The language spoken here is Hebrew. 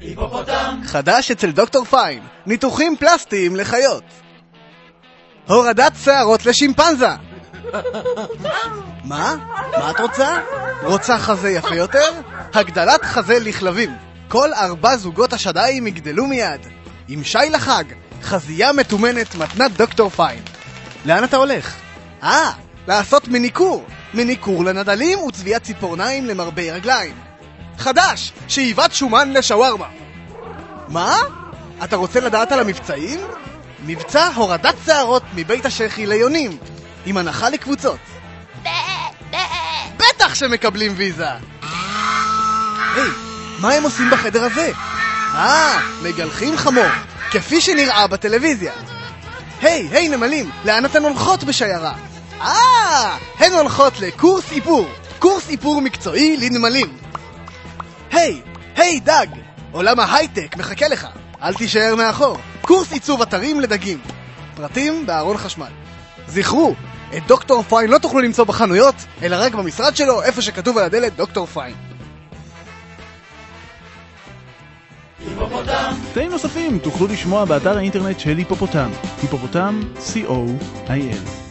היפופוטם! חדש אצל דוקטור פיין, ניתוחים פלסטיים לחיות. הורדת שערות לשימפנזה! מה? מה את רוצה? רוצה חזה יפה יותר? הגדלת חזה לכלבים. כל ארבע זוגות השדיים יגדלו מיד. עם שי לחג, חזייה מתומנת מתנת דוקטור פיין. לאן אתה הולך? אה, לעשות מניקור. מניקור לנדלים וצביעת ציפורניים למרבי רגליים. חדש! שאיבת שומן לשווארמה. מה? אתה רוצה לדעת על המבצעים? מבצע הורדת שערות מבית השחי ליונים, עם הנחה לקבוצות. בטח שמקבלים ויזה! היי, מה הם עושים בחדר הזה? אה, מגלחים חמור, כפי שנראה בטלוויזיה. היי, היי נמלים, לאן אתן הולכות בשיירה? אה, הן הולכות לקורס איפור, קורס איפור מקצועי לנמלים. היי, היי דג, עולם ההייטק מחכה לך, אל תישאר מאחור. קורס עיצוב אתרים לדגים. פרטים בארון חשמל. זכרו, את דוקטור פיין לא תוכלו למצוא בחנויות, אלא רק במשרד שלו, איפה שכתוב על הדלת דוקטור פיין. היפופוטם! קטעים נוספים תוכלו לשמוע באתר האינטרנט של היפופוטם, היפופוטם, co.il.